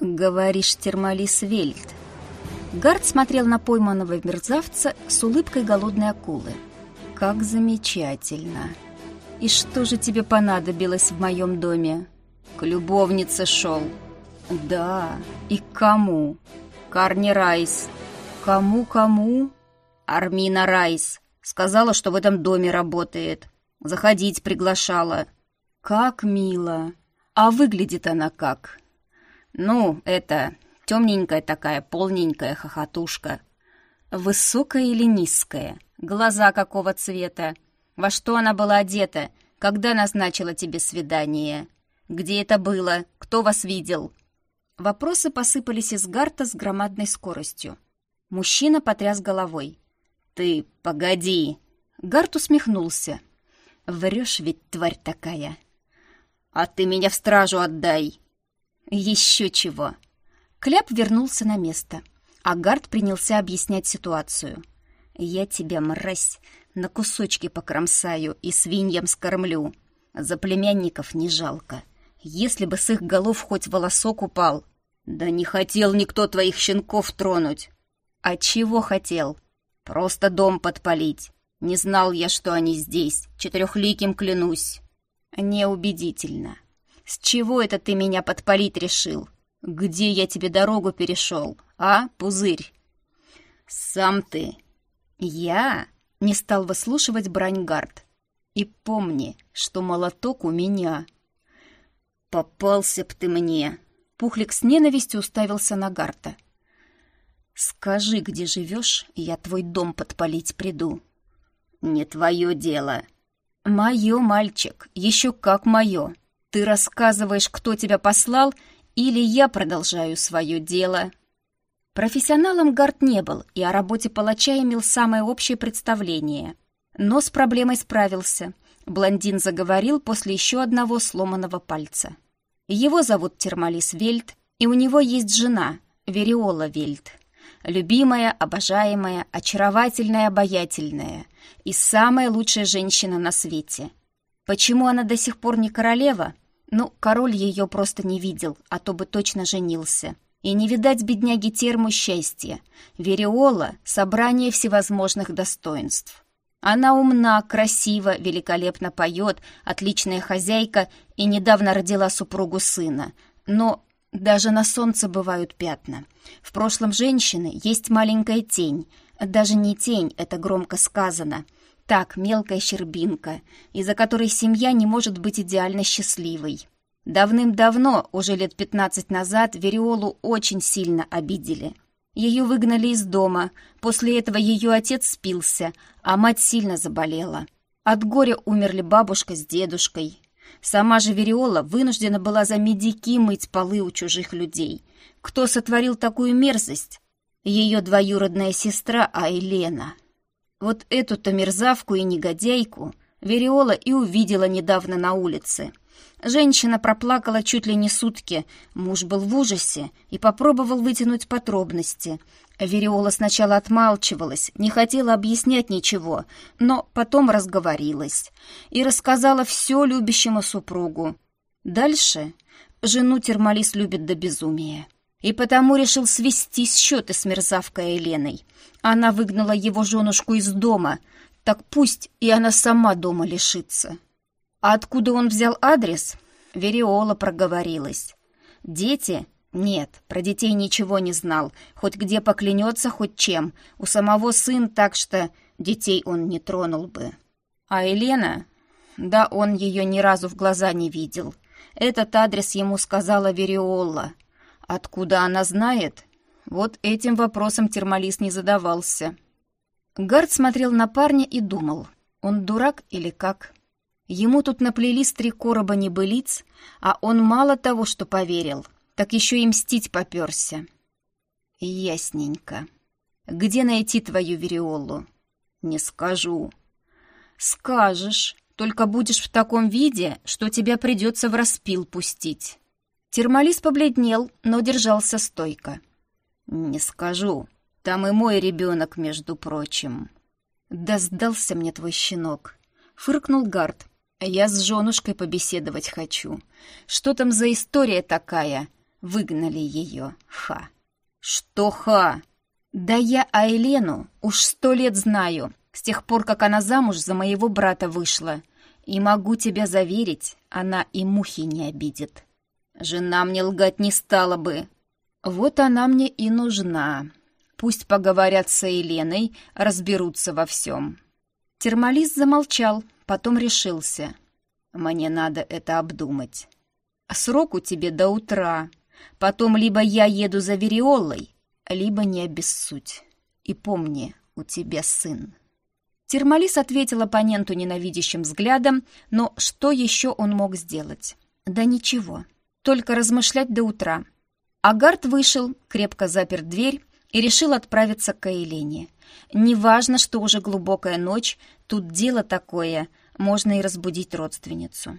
«Говоришь, Термалис Вельт». Гард смотрел на пойманного мерзавца с улыбкой голодной акулы. «Как замечательно! И что же тебе понадобилось в моем доме?» «К любовнице шел». «Да, и к кому?» «Карни Райс». «Кому-кому?» «Армина Райс. Сказала, что в этом доме работает. Заходить приглашала». «Как мило! А выглядит она как?» «Ну, это, темненькая такая, полненькая хохотушка». «Высокая или низкая? Глаза какого цвета? Во что она была одета? Когда назначила тебе свидание? Где это было? Кто вас видел?» Вопросы посыпались из Гарта с громадной скоростью. Мужчина потряс головой. «Ты погоди!» Гарт усмехнулся. «Врешь ведь, тварь такая!» «А ты меня в стражу отдай!» Еще чего. Кляп вернулся на место, а Гард принялся объяснять ситуацию. «Я тебя, мразь, на кусочки покромсаю и свиньям скормлю. За племянников не жалко. Если бы с их голов хоть волосок упал. Да не хотел никто твоих щенков тронуть. А чего хотел? Просто дом подпалить. Не знал я, что они здесь. Четырехликим клянусь. Неубедительно. С чего это ты меня подпалить решил? Где я тебе дорогу перешел, а, пузырь? Сам ты. Я не стал выслушивать Браньгард. И помни, что молоток у меня. Попался б ты мне. Пухлик с ненавистью уставился на Гарта. Скажи, где живешь, и я твой дом подпалить приду. Не твое дело. Мое, мальчик, еще как мое. Ты рассказываешь, кто тебя послал, или я продолжаю свое дело?» Профессионалом Гарт не был и о работе палача имел самое общее представление. Но с проблемой справился. Блондин заговорил после еще одного сломанного пальца. Его зовут Термалис Вельт, и у него есть жена, Вериола Вельт. Любимая, обожаемая, очаровательная, обаятельная и самая лучшая женщина на свете. Почему она до сих пор не королева? Ну, король ее просто не видел, а то бы точно женился. И не видать бедняги терму счастья. Вериола — собрание всевозможных достоинств. Она умна, красива, великолепно поет, отличная хозяйка и недавно родила супругу сына. Но даже на солнце бывают пятна. В прошлом женщины есть маленькая тень. Даже не тень, это громко сказано — так, мелкая щербинка, из-за которой семья не может быть идеально счастливой. Давным-давно, уже лет пятнадцать назад, Вериолу очень сильно обидели. Ее выгнали из дома, после этого ее отец спился, а мать сильно заболела. От горя умерли бабушка с дедушкой. Сама же Вериола вынуждена была за медики мыть полы у чужих людей. Кто сотворил такую мерзость? Ее двоюродная сестра Айлена. Вот эту-то мерзавку и негодяйку Вериола и увидела недавно на улице. Женщина проплакала чуть ли не сутки, муж был в ужасе и попробовал вытянуть подробности. Вериола сначала отмалчивалась, не хотела объяснять ничего, но потом разговорилась и рассказала все любящему супругу. Дальше жену Термалис любит до безумия и потому решил свести счеты с мерзавкой Еленой. Она выгнала его женушку из дома, так пусть и она сама дома лишится. А откуда он взял адрес? Вериола проговорилась. Дети? Нет, про детей ничего не знал, хоть где поклянется, хоть чем. У самого сын, так что детей он не тронул бы. А Елена? Да он ее ни разу в глаза не видел. Этот адрес ему сказала Вериола — Откуда она знает? Вот этим вопросом Термалис не задавался. Гард смотрел на парня и думал, он дурак или как? Ему тут наплели три короба небылиц, а он мало того, что поверил, так еще и мстить поперся. Ясненько. Где найти твою Вериолу? Не скажу. Скажешь, только будешь в таком виде, что тебя придется в распил пустить. Термалис побледнел, но держался стойко. «Не скажу. Там и мой ребенок, между прочим». «Да сдался мне твой щенок», — фыркнул Гард. «Я с женушкой побеседовать хочу. Что там за история такая? Выгнали ее, ха. Что ха? Да я Айлену уж сто лет знаю, с тех пор, как она замуж за моего брата вышла. И могу тебя заверить, она и мухи не обидит. Жена мне лгать не стала бы. Вот она мне и нужна. Пусть поговорят с Еленой, разберутся во всем. Термалист замолчал, потом решился. Мне надо это обдумать. Срок у тебе до утра. Потом либо я еду за Вериолой, либо не обессудь. И помни, у тебя сын. Термалис ответил оппоненту ненавидящим взглядом, но что еще он мог сделать? Да ничего, только размышлять до утра. Агард вышел, крепко запер дверь и решил отправиться к Эйлене. Неважно, что уже глубокая ночь, тут дело такое, можно и разбудить родственницу.